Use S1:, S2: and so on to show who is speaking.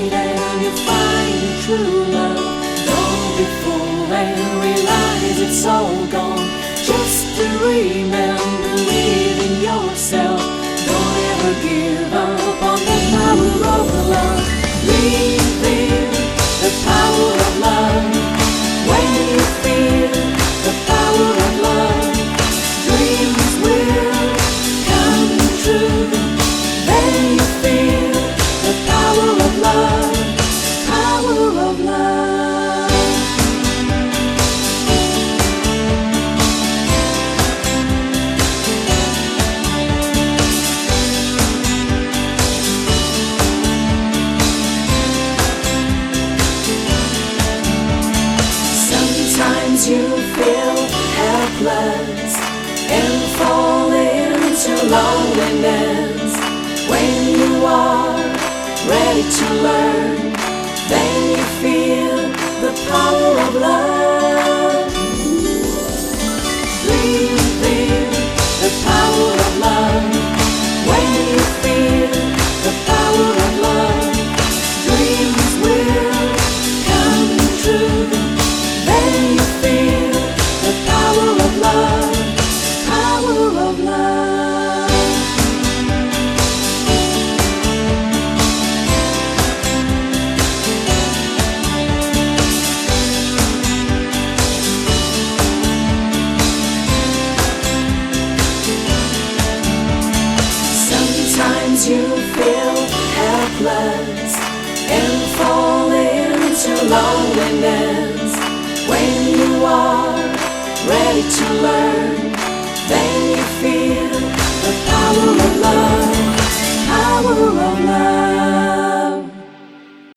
S1: later you'll find true love. Don't be fooled and realize it's all gone, just to believe in yourself. loneliness. When loneliness. When you are ready to learn, then you feel the power.